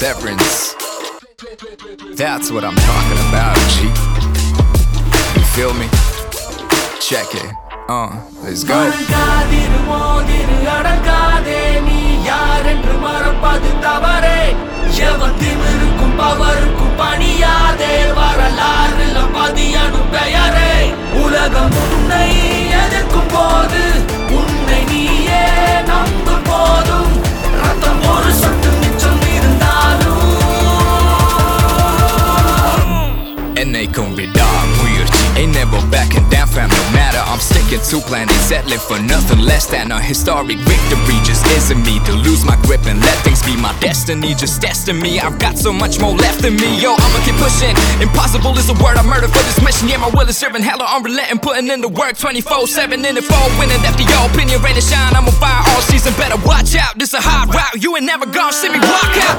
severance. That's what I'm talking about, G. You feel me? Check it. Uh, let's go. பணியாதே வரலாறு பதியனும் பெயரே உலகம் I'm sticking to plan. Ain't settling for nothing less than a historic victory. Just isn't me to lose my grip and let things be my destiny. Just testing me, I've got so much more left in me. Yo, I'ma keep pushing. Impossible is a word I murder for this mission. Yeah, my will is serving hella unrelenting. Putting in the work 24 7 in the fold. Winning after your opinion, rain and shine. I'm going to fire all season. Better watch out, this a hot route. You ain't never gonna see me walk out.